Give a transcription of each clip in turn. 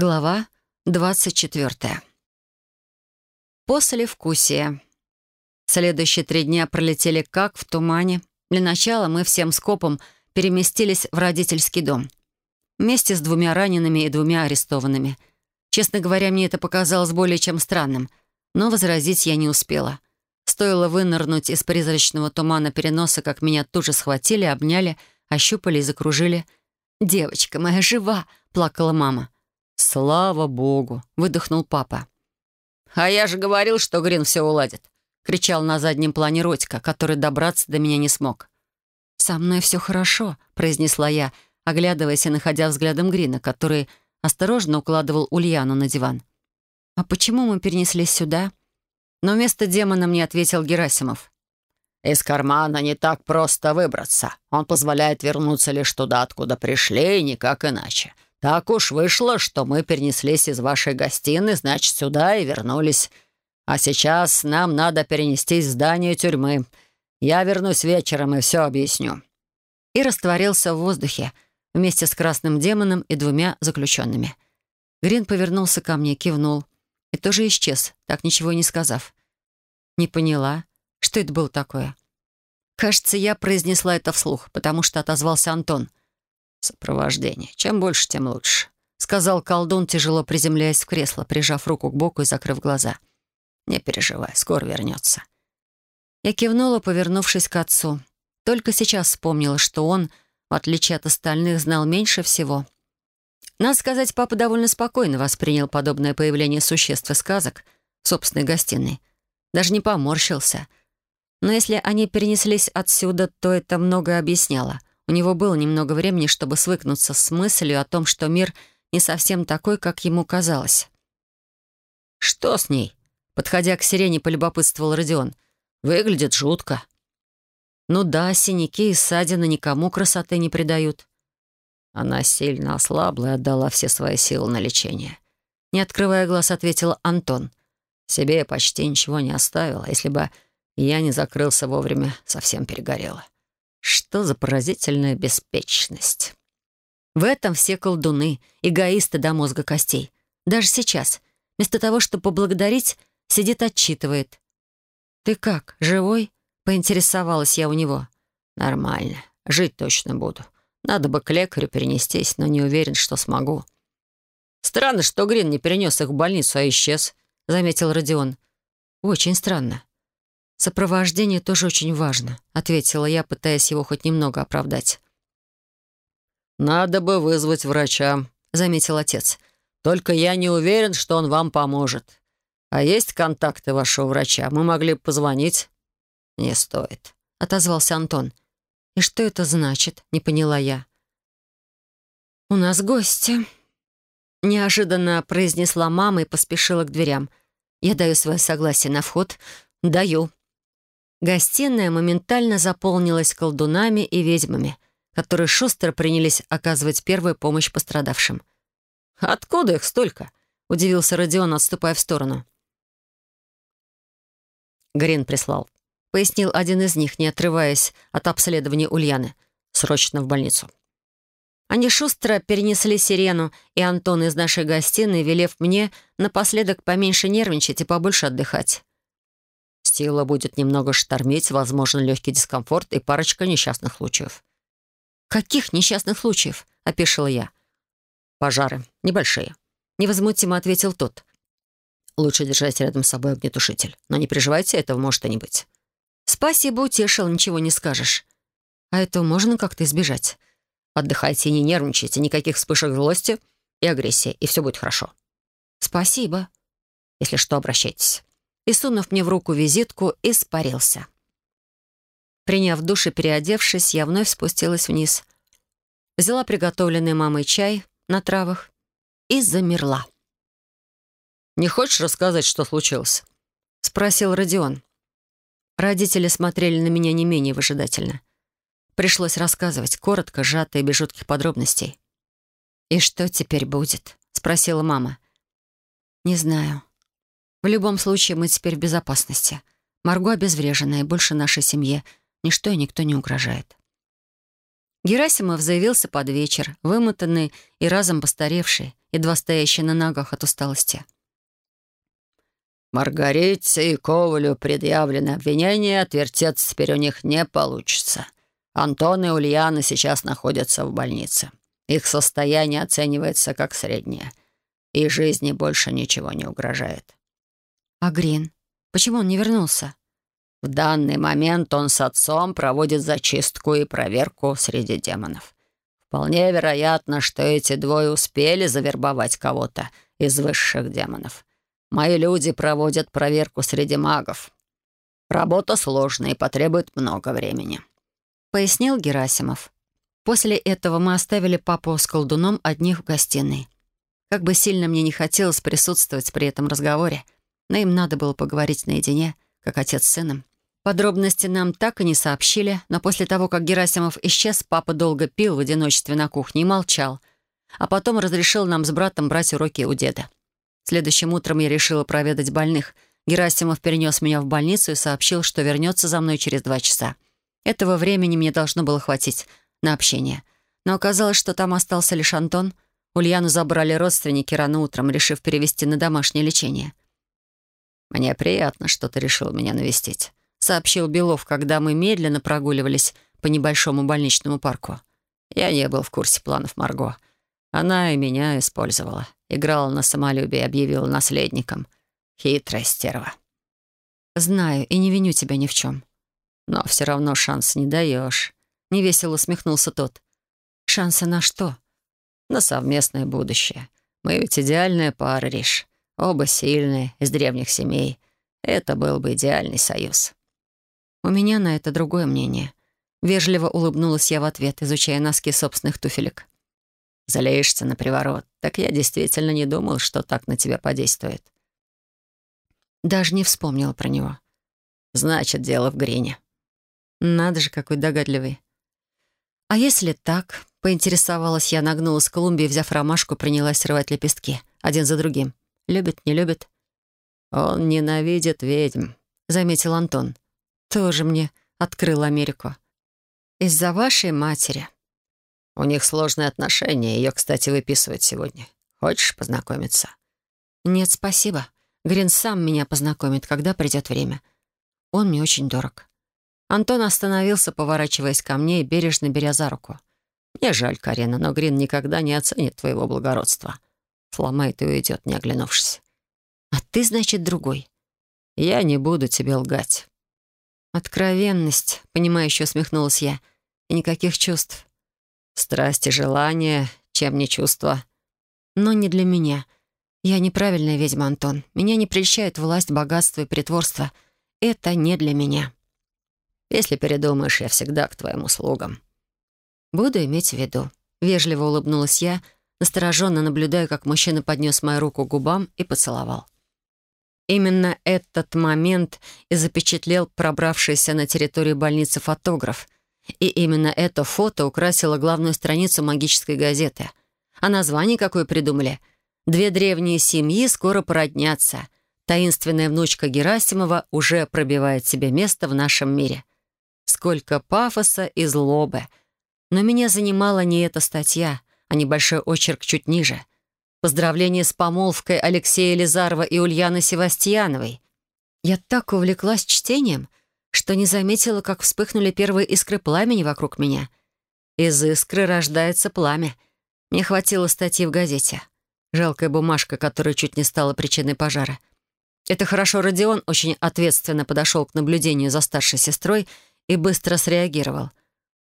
Глава 24. После вкусия. Следующие три дня пролетели как в тумане. Для начала мы всем скопом переместились в родительский дом. Вместе с двумя ранеными и двумя арестованными. Честно говоря, мне это показалось более чем странным, но возразить я не успела. Стоило вынырнуть из призрачного тумана переноса, как меня тут же схватили, обняли, ощупали и закружили. «Девочка моя жива!» — плакала мама. «Слава богу!» — выдохнул папа. «А я же говорил, что Грин все уладит!» — кричал на заднем плане Родька, который добраться до меня не смог. «Со мной все хорошо», — произнесла я, оглядываясь и находя взглядом Грина, который осторожно укладывал Ульяну на диван. «А почему мы перенеслись сюда?» Но вместо демона мне ответил Герасимов. «Из кармана не так просто выбраться. Он позволяет вернуться лишь туда, откуда пришли, и никак иначе. Так уж вышло, что мы перенеслись из вашей гостиной, значит, сюда и вернулись. А сейчас нам надо перенестись в здание тюрьмы. Я вернусь вечером и все объясню». И растворился в воздухе вместе с красным демоном и двумя заключенными. Грин повернулся ко мне, кивнул и тоже исчез, так ничего и не сказав. Не поняла, что это было такое. Кажется, я произнесла это вслух, потому что отозвался Антон — «Сопровождение. Чем больше, тем лучше», — сказал колдун, тяжело приземляясь в кресло, прижав руку к боку и закрыв глаза. «Не переживай, скоро вернется». Я кивнула, повернувшись к отцу. Только сейчас вспомнила, что он, в отличие от остальных, знал меньше всего. Надо сказать, папа довольно спокойно воспринял подобное появление существ и сказок в собственной гостиной. Даже не поморщился. Но если они перенеслись отсюда, то это многое объясняло — у него было немного времени, чтобы свыкнуться с мыслью о том, что мир не совсем такой, как ему казалось. «Что с ней?» Подходя к сирене, полюбопытствовал Родион. «Выглядит жутко». «Ну да, синяки и ссадины никому красоты не придают». Она сильно ослабла и отдала все свои силы на лечение. Не открывая глаз, ответил Антон. «Себе я почти ничего не оставила. Если бы я не закрылся вовремя, совсем перегорела». Что за поразительная беспечность. В этом все колдуны, эгоисты до мозга костей. Даже сейчас, вместо того, чтобы поблагодарить, сидит отчитывает. «Ты как, живой?» — поинтересовалась я у него. «Нормально. Жить точно буду. Надо бы к лекарю перенестись, но не уверен, что смогу». «Странно, что Грин не перенес их в больницу, а исчез», — заметил Родион. «Очень странно. «Сопровождение тоже очень важно», — ответила я, пытаясь его хоть немного оправдать. «Надо бы вызвать врача», — заметил отец. «Только я не уверен, что он вам поможет. А есть контакты вашего врача? Мы могли бы позвонить». «Не стоит», — отозвался Антон. «И что это значит?» — не поняла я. «У нас гости», — неожиданно произнесла мама и поспешила к дверям. «Я даю свое согласие на вход. Даю». Гостиная моментально заполнилась колдунами и ведьмами, которые шустро принялись оказывать первую помощь пострадавшим. «Откуда их столько?» — удивился Родион, отступая в сторону. Грин прислал. Пояснил один из них, не отрываясь от обследования Ульяны. «Срочно в больницу». Они шустро перенесли сирену и Антон из нашей гостиной, велев мне напоследок поменьше нервничать и побольше отдыхать. Сила будет немного штормить, возможен легкий дискомфорт и парочка несчастных случаев. «Каких несчастных случаев?» — опешила я. «Пожары. Небольшие», — невозмутимо ответил тот. «Лучше держать рядом с собой огнетушитель. Но не переживайте, этого может и не быть». «Спасибо, утешил, ничего не скажешь. А этого можно как-то избежать?» «Отдыхайте и не нервничайте, никаких вспышек злости и агрессии, и все будет хорошо». «Спасибо». «Если что, обращайтесь» и, сунув мне в руку визитку, испарился. Приняв душ и переодевшись, я вновь спустилась вниз. Взяла приготовленный мамой чай на травах и замерла. «Не хочешь рассказать, что случилось?» — спросил Родион. Родители смотрели на меня не менее выжидательно. Пришлось рассказывать, коротко, сжато и без жутких подробностей. «И что теперь будет?» — спросила мама. «Не знаю. В любом случае, мы теперь в безопасности. Марго обезврежена, и больше нашей семье ничто и никто не угрожает. Герасимов заявился под вечер, вымотанный и разом постаревший, едва стоящая на ногах от усталости. «Маргарите и Ковалю предъявлены обвинения, отвертеться теперь у них не получится. Антон и Ульяна сейчас находятся в больнице. Их состояние оценивается как среднее, и жизни больше ничего не угрожает». «А Грин? Почему он не вернулся?» «В данный момент он с отцом проводит зачистку и проверку среди демонов. Вполне вероятно, что эти двое успели завербовать кого-то из высших демонов. Мои люди проводят проверку среди магов. Работа сложная и потребует много времени», — пояснил Герасимов. После этого мы оставили папу с колдуном одних в гостиной. Как бы сильно мне не хотелось присутствовать при этом разговоре, но им надо было поговорить наедине, как отец с сыном. Подробности нам так и не сообщили, но после того, как Герасимов исчез, папа долго пил в одиночестве на кухне и молчал, а потом разрешил нам с братом брать уроки у деда. Следующим утром я решила проведать больных. Герасимов перенес меня в больницу и сообщил, что вернется за мной через два часа. Этого времени мне должно было хватить на общение. Но оказалось, что там остался лишь Антон. Ульяну забрали родственники рано утром, решив перевести на домашнее лечение. «Мне приятно, что ты решил меня навестить», — сообщил Белов, когда мы медленно прогуливались по небольшому больничному парку. Я не был в курсе планов Марго. Она и меня использовала. Играла на самолюбие объявила наследником. Хитрая стерва. «Знаю и не виню тебя ни в чем». «Но все равно шанс не даешь», — невесело усмехнулся тот. «Шансы на что?» «На совместное будущее. Мы ведь идеальная пара, Риш. Оба сильные, из древних семей. Это был бы идеальный союз». «У меня на это другое мнение». Вежливо улыбнулась я в ответ, изучая носки собственных туфелек. Залеешься на приворот. Так я действительно не думал, что так на тебя подействует. Даже не вспомнила про него. Значит, дело в Грине. Надо же, какой догадливый. А если так? Поинтересовалась я, нагнулась к клумбе взяв ромашку, принялась срывать лепестки. Один за другим. Любит, не любит? Он ненавидит ведьм, заметил Антон. Тоже мне открыл Америку. Из-за вашей матери. У них сложные отношения, ее, кстати, выписывают сегодня. Хочешь познакомиться?» «Нет, спасибо. Грин сам меня познакомит, когда придет время. Он мне очень дорог». Антон остановился, поворачиваясь ко мне и бережно беря за руку. «Мне жаль, Карина, но Грин никогда не оценит твоего благородства. Сломает и уйдет, не оглянувшись». «А ты, значит, другой?» «Я не буду тебе лгать». «Откровенность», — понимающе усмехнулась я, — «и никаких чувств. Страсть и желание, чем не чувство. Но не для меня. Я неправильная ведьма, Антон. Меня не прельщает власть, богатство и притворство. Это не для меня. Если передумаешь, я всегда к твоим услугам. Буду иметь в виду. Вежливо улыбнулась я, настороженно наблюдая, как мужчина поднес мою руку к губам и поцеловал. Именно этот момент и запечатлел пробравшийся на территорию больницы фотограф — и именно это фото украсило главную страницу магической газеты. А название какое придумали? «Две древние семьи скоро породнятся. Таинственная внучка Герасимова уже пробивает себе место в нашем мире». Сколько пафоса и злобы. Но меня занимала не эта статья, а небольшой очерк чуть ниже. Поздравление с помолвкой Алексея Лизарова и Ульяны Севастьяновой. Я так увлеклась чтением — что не заметила, как вспыхнули первые искры пламени вокруг меня. Из искры рождается пламя. Мне хватило статьи в газете. Жалкая бумажка, которая чуть не стала причиной пожара. Это хорошо Родион очень ответственно подошел к наблюдению за старшей сестрой и быстро среагировал.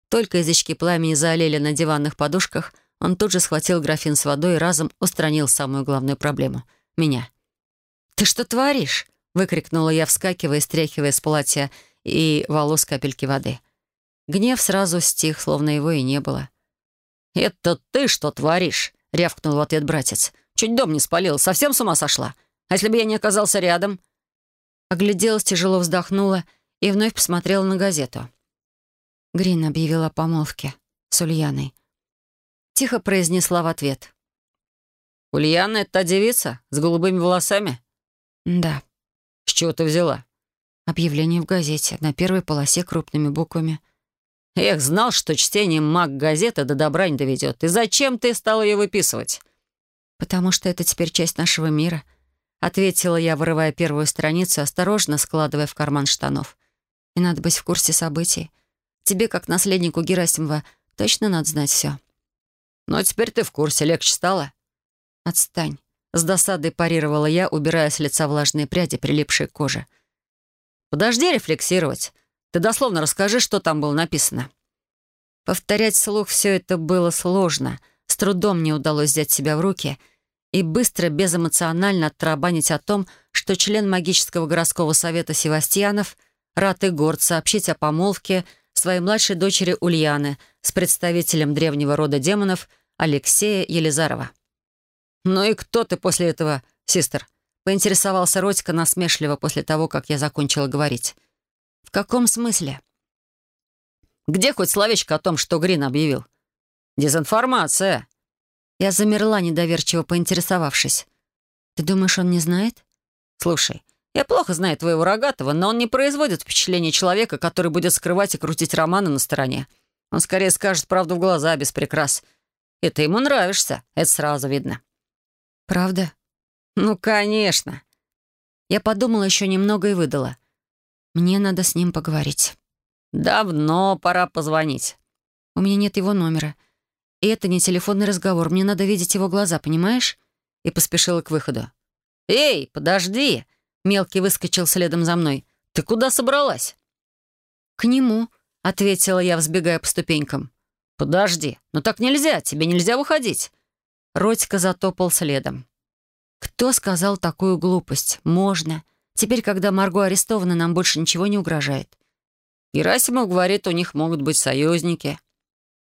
Только язычки пламени залили на диванных подушках, он тут же схватил графин с водой и разом устранил самую главную проблему — меня. «Ты что творишь?» — выкрикнула я, вскакивая и стряхивая с платья и волос капельки воды. Гнев сразу стих, словно его и не было. «Это ты что творишь?» — рявкнул в ответ братец. «Чуть дом не спалил, совсем с ума сошла? А если бы я не оказался рядом?» Огляделась, тяжело вздохнула и вновь посмотрела на газету. Грин объявила о помолвке с Ульяной. Тихо произнесла в ответ. «Ульяна — это та девица с голубыми волосами?» «Да». «С чего ты взяла?» Объявление в газете, на первой полосе крупными буквами. «Эх, знал, что чтение маг газеты до добра не доведет. И зачем ты стал ее выписывать?» «Потому что это теперь часть нашего мира», — ответила я, вырывая первую страницу, осторожно складывая в карман штанов. «И надо быть в курсе событий. Тебе, как наследнику Герасимова, точно надо знать все». «Ну, теперь ты в курсе, легче стало?» «Отстань». С досадой парировала я, убирая с лица влажные пряди, прилипшие к коже. «Подожди рефлексировать. Ты дословно расскажи, что там было написано». Повторять вслух все это было сложно. С трудом мне удалось взять себя в руки и быстро, безэмоционально оттарабанить о том, что член магического городского совета Севастьянов рад и горд сообщить о помолвке своей младшей дочери Ульяны с представителем древнего рода демонов Алексея Елизарова. «Ну и кто ты после этого, систер?» — поинтересовался Родька насмешливо после того, как я закончила говорить. «В каком смысле?» «Где хоть словечко о том, что Грин объявил?» «Дезинформация!» Я замерла, недоверчиво поинтересовавшись. «Ты думаешь, он не знает?» «Слушай, я плохо знаю твоего рогатого, но он не производит впечатления человека, который будет скрывать и крутить романы на стороне. Он скорее скажет правду в глаза, без прикрас. И ты ему нравишься, это сразу видно». «Правда?» «Ну, конечно». Я подумала еще немного и выдала. «Мне надо с ним поговорить». «Давно пора позвонить». «У меня нет его номера. И это не телефонный разговор. Мне надо видеть его глаза, понимаешь?» И поспешила к выходу. «Эй, подожди!» Мелкий выскочил следом за мной. «Ты куда собралась?» «К нему», — ответила я, взбегая по ступенькам. «Подожди, но так нельзя, тебе нельзя выходить». Родька затопал следом. «Кто сказал такую глупость? Можно. Теперь, когда Марго арестована, нам больше ничего не угрожает». Герасимов говорит, у них могут быть союзники.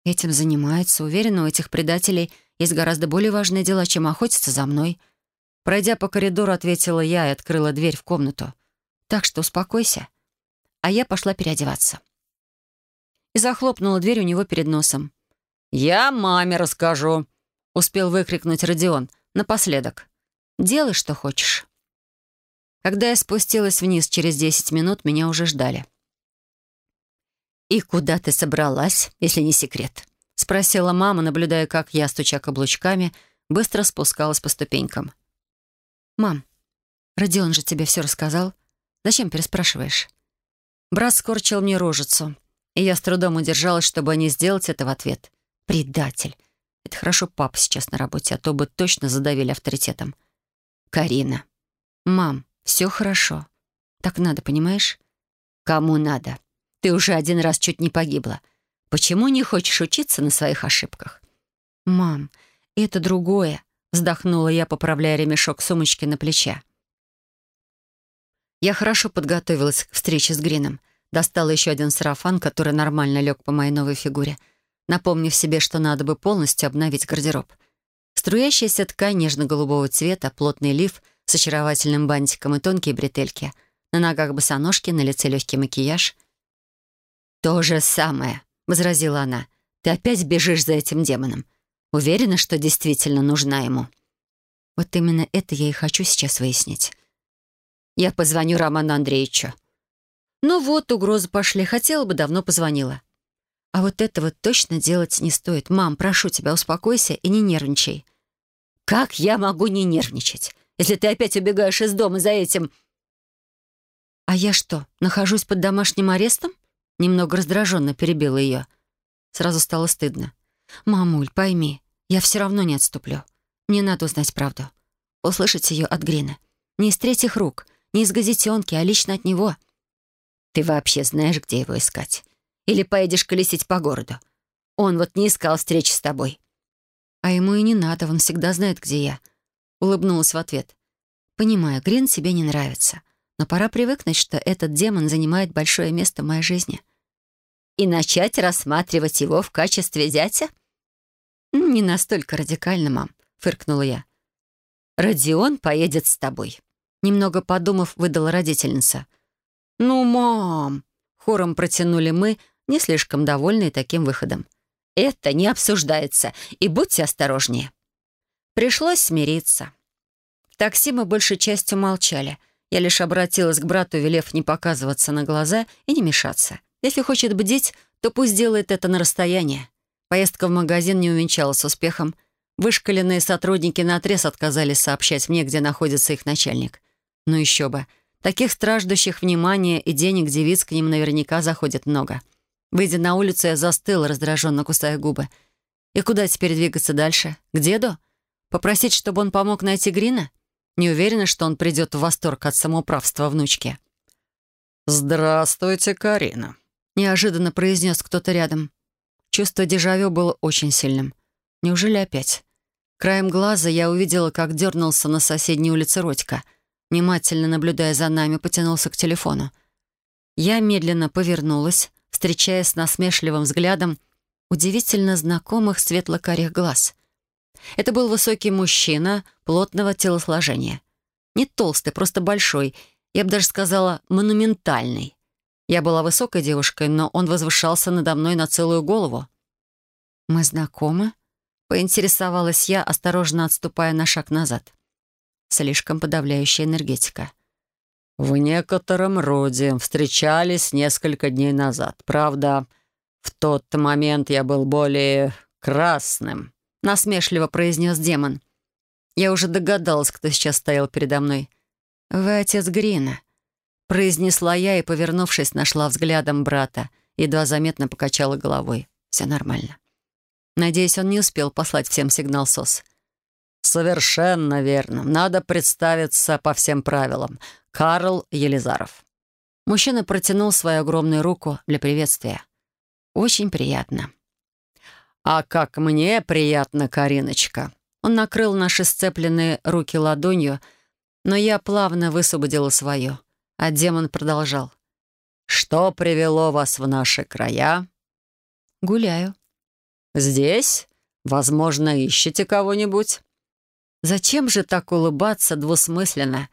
Этим занимаются. Уверена, у этих предателей есть гораздо более важные дела, чем охотиться за мной. Пройдя по коридору, ответила я и открыла дверь в комнату. Так что успокойся. А я пошла переодеваться. И захлопнула дверь у него перед носом. «Я маме расскажу», успел выкрикнуть Родион напоследок. «Делай, что хочешь». Когда я спустилась вниз через десять минут, меня уже ждали. «И куда ты собралась, если не секрет?» — спросила мама, наблюдая, как я, стуча каблучками, быстро спускалась по ступенькам. «Мам, Родион же тебе все рассказал. Зачем переспрашиваешь?» Брат скорчил мне рожицу, и я с трудом удержалась, чтобы не сделать это в ответ. «Предатель! Это хорошо папа сейчас на работе, а то бы точно задавили авторитетом. Карина. Мам, все хорошо. Так надо, понимаешь? Кому надо? Ты уже один раз чуть не погибла. Почему не хочешь учиться на своих ошибках? Мам, это другое. Вздохнула я, поправляя ремешок сумочки на плече. Я хорошо подготовилась к встрече с Грином. Достала еще один сарафан, который нормально лег по моей новой фигуре — напомнив себе, что надо бы полностью обновить гардероб. Струящаяся ткань нежно-голубого цвета, плотный лиф с очаровательным бантиком и тонкие бретельки. На ногах босоножки, на лице легкий макияж. «То же самое», — возразила она. «Ты опять бежишь за этим демоном. Уверена, что действительно нужна ему». Вот именно это я и хочу сейчас выяснить. Я позвоню Роману Андреевичу. Ну вот, угрозы пошли. Хотела бы, давно позвонила. А вот этого точно делать не стоит. Мам, прошу тебя, успокойся и не нервничай. Как я могу не нервничать, если ты опять убегаешь из дома за этим... А я что, нахожусь под домашним арестом? Немного раздраженно перебила ее. Сразу стало стыдно. «Мамуль, пойми, я все равно не отступлю. Мне надо узнать правду. Услышать ее от Грина. Не из третьих рук, не из газетенки, а лично от него. Ты вообще знаешь, где его искать? Или поедешь колесить по городу. Он вот не искал встречи с тобой». «А ему и не надо, он всегда знает, где я», — улыбнулась в ответ. «Понимаю, Грин тебе не нравится, но пора привыкнуть, что этот демон занимает большое место в моей жизни». «И начать рассматривать его в качестве зятя?» «Не настолько радикально, мам», — фыркнула я. «Родион поедет с тобой», — немного подумав, выдала родительница. «Ну, мам!» — хором протянули мы, не слишком довольные таким выходом. «Это не обсуждается, и будьте осторожнее». Пришлось смириться. В такси мы большей частью молчали. Я лишь обратилась к брату, велев не показываться на глаза и не мешаться. Если хочет бдить, то пусть делает это на расстоянии. Поездка в магазин не увенчалась успехом. Вышкаленные сотрудники наотрез отказались сообщать мне, где находится их начальник. Ну еще бы. Таких страждущих внимания и денег девиц к ним наверняка заходит много. Выйдя на улицу, я застыла, раздраженно кусая губы. И куда теперь двигаться дальше? К деду? Попросить, чтобы он помог найти Грина? Не уверена, что он придет в восторг от самоуправства внучки. «Здравствуйте, Карина», — неожиданно произнес кто-то рядом. Чувство дежавю было очень сильным. Неужели опять? Краем глаза я увидела, как дернулся на соседней улице Родька. Внимательно наблюдая за нами, потянулся к телефону. Я медленно повернулась, встречаясь с насмешливым взглядом удивительно знакомых светло-карих глаз. Это был высокий мужчина плотного телосложения. Не толстый, просто большой, я бы даже сказала, монументальный. Я была высокой девушкой, но он возвышался надо мной на целую голову. «Мы знакомы?» — поинтересовалась я, осторожно отступая на шаг назад. Слишком подавляющая энергетика. «В некотором роде встречались несколько дней назад. Правда, в тот момент я был более красным», — насмешливо произнес демон. Я уже догадалась, кто сейчас стоял передо мной. «Вы отец Грина», — произнесла я и, повернувшись, нашла взглядом брата. Едва заметно покачала головой. «Все нормально». Надеюсь, он не успел послать всем сигнал СОС. «Совершенно верно. Надо представиться по всем правилам. Карл Елизаров». Мужчина протянул свою огромную руку для приветствия. «Очень приятно». «А как мне приятно, Кариночка!» Он накрыл наши сцепленные руки ладонью, но я плавно высвободила свое, а демон продолжал. «Что привело вас в наши края?» «Гуляю». «Здесь? Возможно, ищете кого-нибудь?» «Зачем же так улыбаться двусмысленно?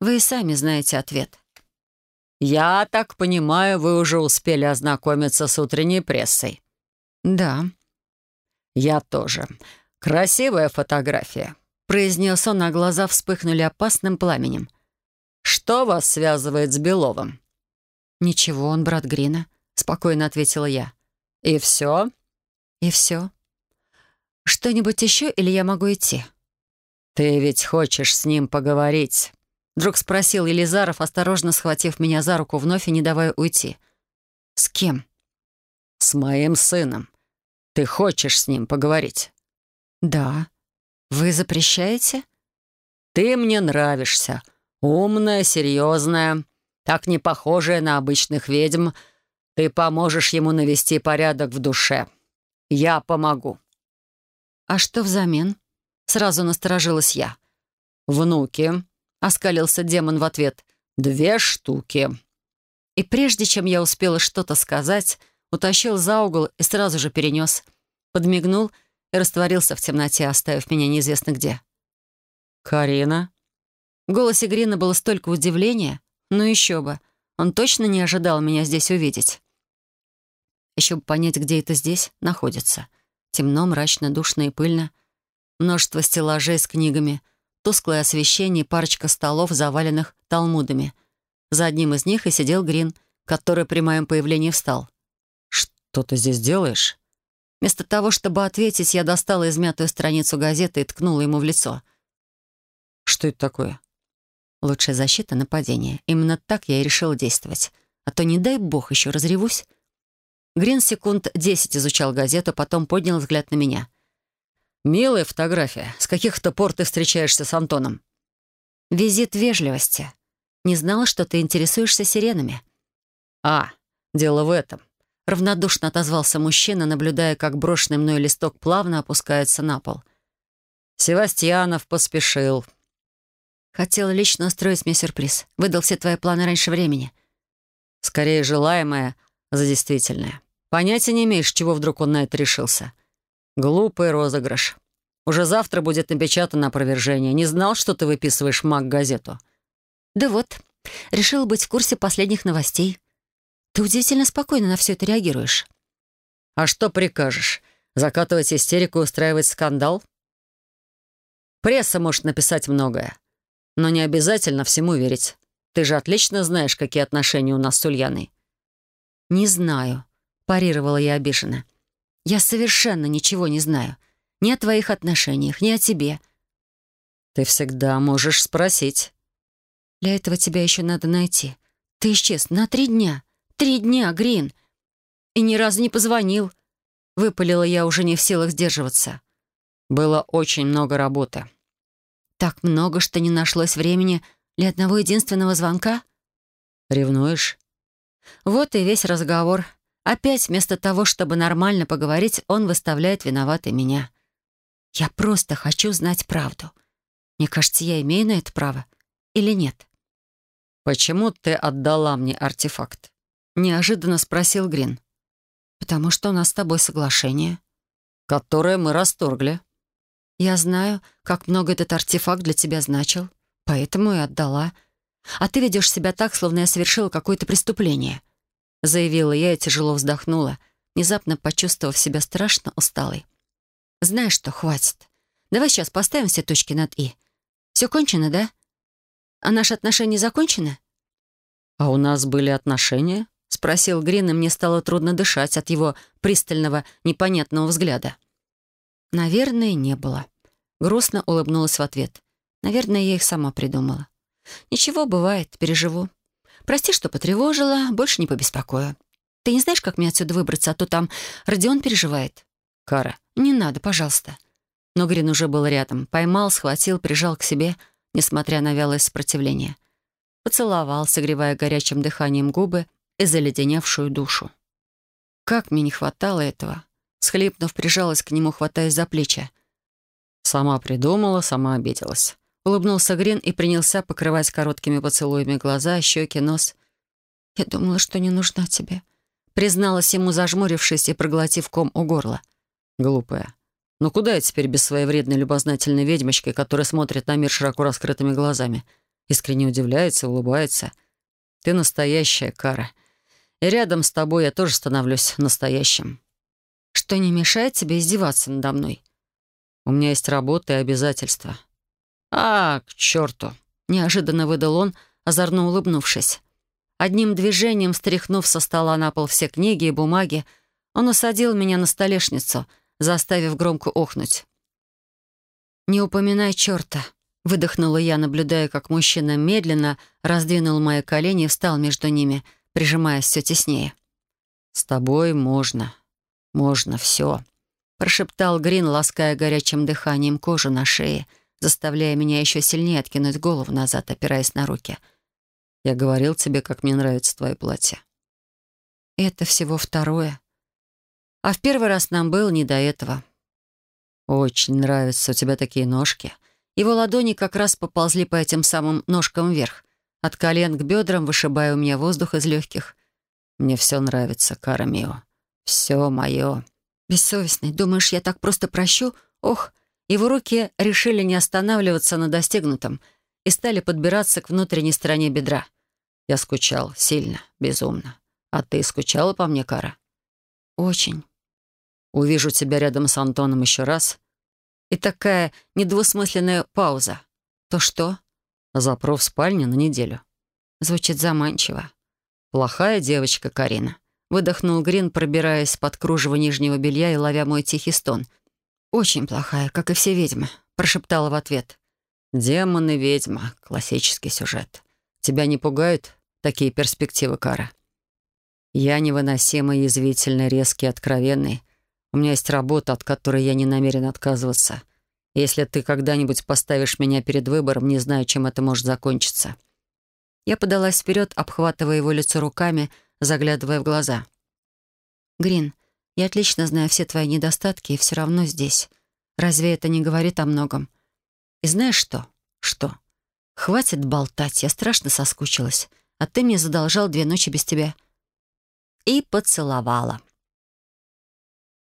Вы и сами знаете ответ». «Я так понимаю, вы уже успели ознакомиться с утренней прессой?» «Да». «Я тоже. Красивая фотография произнес он, а глаза вспыхнули опасным пламенем. «Что вас связывает с Беловым?» «Ничего, он брат Грина», — спокойно ответила я. «И все?» «И все. Что-нибудь еще или я могу идти?» «Ты ведь хочешь с ним поговорить?» Вдруг спросил Елизаров, осторожно схватив меня за руку вновь и не давая уйти. «С кем?» «С моим сыном. Ты хочешь с ним поговорить?» «Да», «Вы запрещаете?» «Ты мне нравишься. Умная, серьезная, так не похожая на обычных ведьм. Ты поможешь ему навести порядок в душе. Я помогу». «А что взамен?» Сразу насторожилась я. «Внуки», — оскалился демон в ответ. «Две штуки». И прежде чем я успела что-то сказать, утащил за угол и сразу же перенес. Подмигнул — и растворился в темноте, оставив меня неизвестно где. «Карина?» В голосе Грина было столько удивления. Ну еще бы. Он точно не ожидал меня здесь увидеть. Еще бы понять, где это здесь находится. Темно, мрачно, душно и пыльно. Множество стеллажей с книгами, тусклое освещение и парочка столов, заваленных талмудами. За одним из них и сидел Грин, который при моем появлении встал. «Что ты здесь делаешь?» Вместо того, чтобы ответить, я достала измятую страницу газеты и ткнула ему в лицо. «Что это такое?» «Лучшая защита — нападение. Именно так я и решила действовать. А то, не дай бог, еще разревусь». Грин секунд десять изучал газету, потом поднял взгляд на меня. «Милая фотография. С каких-то пор ты встречаешься с Антоном?» «Визит вежливости. Не знала, что ты интересуешься сиренами». «А, дело в этом. Равнодушно отозвался мужчина, наблюдая, как брошенный мной листок плавно опускается на пол. Севастьянов поспешил. Хотел лично устроить мне сюрприз. Выдал все твои планы раньше времени. Скорее желаемое за действительное. Понятия не имеешь, чего вдруг он на это решился. Глупый розыгрыш. Уже завтра будет напечатано опровержение. Не знал, что ты выписываешь маг-газету? Да вот. Решил быть в курсе последних новостей. Ты удивительно спокойно на все это реагируешь. А что прикажешь? Закатывать истерику и устраивать скандал? Пресса может написать многое, но не обязательно всему верить. Ты же отлично знаешь, какие отношения у нас с Ульяной. «Не знаю», — парировала я обиженно. «Я совершенно ничего не знаю. Ни о твоих отношениях, ни о тебе. Ты всегда можешь спросить. Для этого тебя еще надо найти. Ты исчез на три дня. Три дня, Грин. И ни разу не позвонил. Выпалила я уже не в силах сдерживаться. Было очень много работы. Так много, что не нашлось времени для одного единственного звонка? Ревнуешь? Вот и весь разговор. Опять вместо того, чтобы нормально поговорить, он выставляет виноватой меня. Я просто хочу знать правду. Мне кажется, я имею на это право. Или нет? «Почему ты отдала мне артефакт?» Неожиданно спросил Грин. «Потому что у нас с тобой соглашение». «Которое мы расторгли». «Я знаю, как много этот артефакт для тебя значил, поэтому и отдала. А ты ведешь себя так, словно я совершила какое-то преступление», заявила я и тяжело вздохнула, внезапно почувствовав себя страшно усталой. «Знаешь что, хватит. Давай сейчас поставим все точки над «и». Все кончено, да? А наши отношения закончены?» «А у нас были отношения?» — спросил Грин, и мне стало трудно дышать от его пристального, непонятного взгляда. «Наверное, не было». Грустно улыбнулась в ответ. «Наверное, я их сама придумала. Ничего, бывает, переживу. Прости, что потревожила, больше не побеспокою. Ты не знаешь, как мне отсюда выбраться, а то там Родион переживает». «Кара». «Не надо, пожалуйста». Но Грин уже был рядом. Поймал, схватил, прижал к себе, несмотря на вялое сопротивление. Поцеловал, согревая горячим дыханием губы и заледеневшую душу. Как мне не хватало этого. Схлипнув, прижалась к нему, хватаясь за плечи. «Сама придумала, сама обиделась». Улыбнулся Грин и принялся покрывать короткими поцелуями глаза, щеки, нос. «Я думала, что не нужна тебе», — призналась ему, зажмурившись и проглотив ком у горла. «Глупая. Ну куда я теперь без своей вредной любознательной ведьмочки, которая смотрит на мир широко раскрытыми глазами, искренне удивляется, улыбается? Ты настоящая, Кара. И рядом с тобой я тоже становлюсь настоящим. Что не мешает тебе издеваться надо мной? У меня есть работа и обязательства. А, к черту! Неожиданно выдал он, озорно улыбнувшись. Одним движением, стряхнув со стола на пол все книги и бумаги, он усадил меня на столешницу — заставив громко охнуть. «Не упоминай черта», — выдохнула я, наблюдая, как мужчина медленно раздвинул мои колени и встал между ними, прижимаясь все теснее. «С тобой можно, можно все», — прошептал Грин, лаская горячим дыханием кожу на шее, заставляя меня еще сильнее откинуть голову назад, опираясь на руки. «Я говорил тебе, как мне нравится твое платье». «Это всего второе», а в первый раз нам было не до этого. «Очень нравятся у тебя такие ножки». Его ладони как раз поползли по этим самым ножкам вверх, от колен к бедрам, вышибая у меня воздух из легких. «Мне все нравится, Карамио. Все мое». «Бессовестный, думаешь, я так просто прощу? Ох!» Его руки решили не останавливаться на достигнутом и стали подбираться к внутренней стороне бедра. Я скучал сильно, безумно. А ты скучала по мне, Кара? Очень. Увижу тебя рядом с Антоном еще раз. И такая недвусмысленная пауза. То что? Запро в спальне на неделю. Звучит заманчиво. Плохая девочка, Карина. Выдохнул Грин, пробираясь под кружево нижнего белья и ловя мой тихий стон. «Очень плохая, как и все ведьмы», — прошептала в ответ. «Демоны, ведьма. Классический сюжет. Тебя не пугают такие перспективы, Кара?» «Я невыносимо язвительный, резкий, откровенный. У меня есть работа, от которой я не намерен отказываться. Если ты когда-нибудь поставишь меня перед выбором, не знаю, чем это может закончиться». Я подалась вперед, обхватывая его лицо руками, заглядывая в глаза. «Грин, я отлично знаю все твои недостатки и все равно здесь. Разве это не говорит о многом? И знаешь что? Что? Хватит болтать, я страшно соскучилась. А ты мне задолжал две ночи без тебя». И поцеловала.